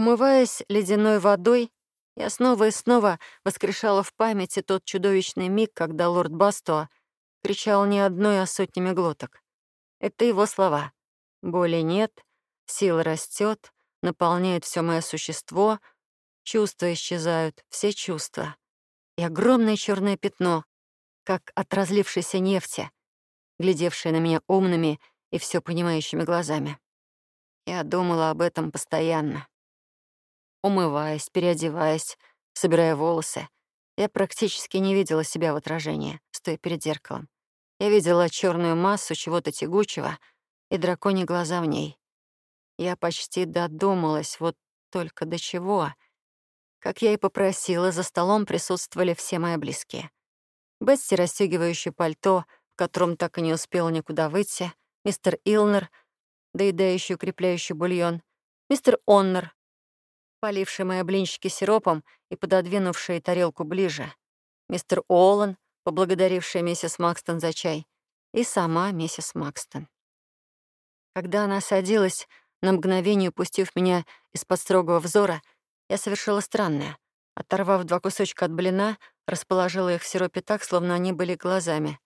Умываясь ледяной водой, я снова и снова воскрешала в памяти тот чудовищный миг, когда лорд Бастуа кричал не одной, а сотнями глоток. Это его слова. Боли нет, сила растет, наполняет все мое существо, чувства исчезают, все чувства. И огромное черное пятно, как от разлившейся нефти, глядевшее на меня умными и все понимающими глазами. Я думала об этом постоянно. Умываясь, переодеваясь, собирая волосы, я практически не видела себя в отражении, стоя перед зеркалом. Я видела черную массу чего-то тягучего и драконьи глаза в ней. Я почти додумалась, вот только до чего. Как я и попросила, за столом присутствовали все мои близкие. Бетси, расстегивающая пальто, в котором так и не успела никуда выйти, мистер Илнер, доедающий укрепляющий бульон, мистер Оннер, поливший мои блинчики сиропом и пододвинувший тарелку ближе, мистер Олан, поблагодарившая миссис Макстон за чай, и сама миссис Макстон. Когда она садилась, на мгновение упустив меня из-под строгого взора, я совершила странное. Оторвав два кусочка от блина, расположила их в сиропе так, словно они были глазами,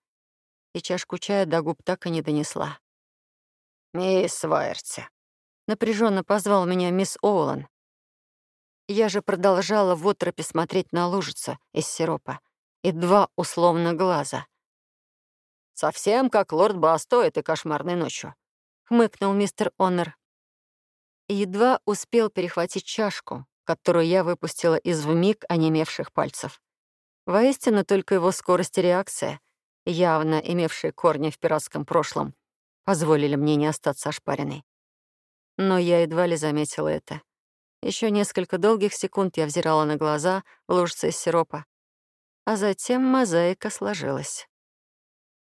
и чашку чая до губ так и не донесла. «Мисс Вайерти», — напряженно позвал меня мисс Оуэллен. Я же продолжала в отропе смотреть на лужицу из сиропа и два условно глаза. «Совсем как лорд Басто этой кошмарной ночью», — хмыкнул мистер Оннер. едва успел перехватить чашку, которую я выпустила из вмиг онемевших пальцев. Воистину, только его скорость и реакция, явно имевшие корни в пиратском прошлом, позволили мне не остаться ошпаренной. Но я едва ли заметила это. Еще несколько долгих секунд я взирала на глаза в лужице из сиропа, а затем мозаика сложилась.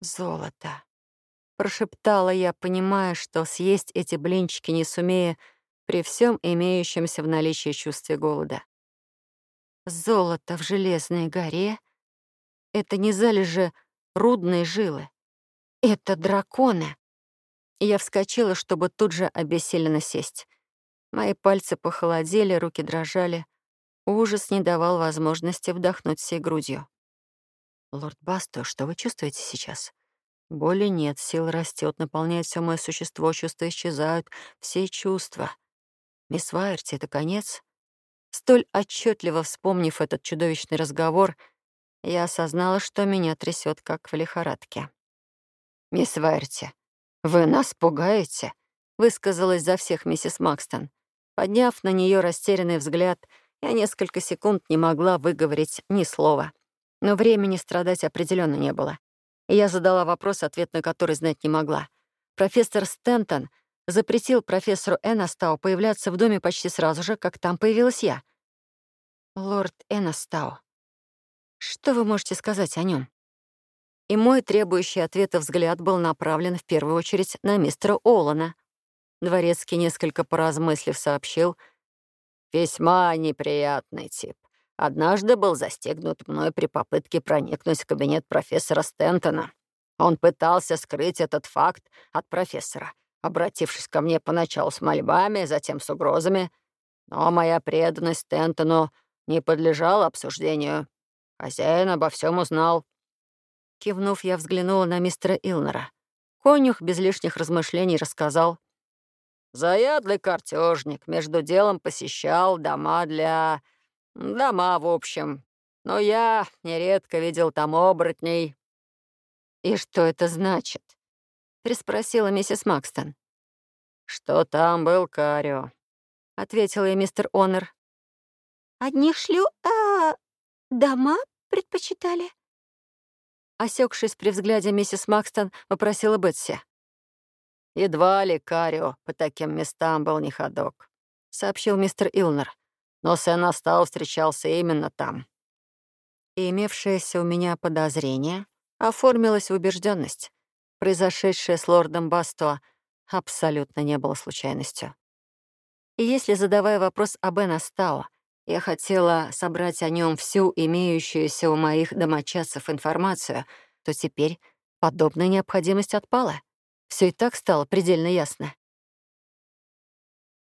«Золото», — прошептала я, понимая, что съесть эти блинчики не сумея при всем имеющемся в наличии чувстве голода. Золото в Железной горе — это не залежи рудной жилы. Это драконы. Я вскочила, чтобы тут же обессиленно сесть. Мои пальцы похолодели, руки дрожали. Ужас не давал возможности вдохнуть всей грудью. «Лорд Басто, что вы чувствуете сейчас?» Боли нет, сил растет, наполняет все мое существо, чувства исчезают, все чувства. Мисс Вайерти, это конец? Столь отчетливо вспомнив этот чудовищный разговор, я осознала, что меня трясет, как в лихорадке. «Мисс Вайерти, вы нас пугаете?» — высказалась за всех миссис Макстон. Подняв на нее растерянный взгляд, я несколько секунд не могла выговорить ни слова. Но времени страдать определенно не было. И я задала вопрос, ответ на который знать не могла. Профессор Стентон запретил профессору Энастау появляться в доме почти сразу же, как там появилась я. «Лорд Энастау, что вы можете сказать о нем? И мой требующий ответа взгляд был направлен в первую очередь на мистера Олана. Дворецкий, несколько поразмыслив, сообщил. «Весьма неприятный тип. Однажды был застегнут мной при попытке проникнуть в кабинет профессора Стентона. Он пытался скрыть этот факт от профессора, обратившись ко мне поначалу с мольбами, затем с угрозами. Но моя преданность Стентону не подлежала обсуждению. Хозяин обо всем узнал». Кивнув, я взглянула на мистера Илнера. Конюх без лишних размышлений рассказал, Заядлый картежник, между делом посещал дома для... дома, в общем. Но я нередко видел там оборотней». «И что это значит?» — приспросила миссис Макстон. «Что там был Карио», — ответил ей мистер Оннер. «Одних шлю... а дома предпочитали?» Осекшись при взгляде миссис Макстон, попросила Бетси. «Едва ли Карио по таким местам был не ходок», — сообщил мистер Илнер. «Но Сен Астау встречался именно там». И имевшееся у меня подозрение оформилось в убежденность. Произошедшее с лордом Басто абсолютно не было случайностью. И если, задавая вопрос об Эн Астау, я хотела собрать о нем всю имеющуюся у моих домочадцев информацию, то теперь подобная необходимость отпала. Все и так стало предельно ясно.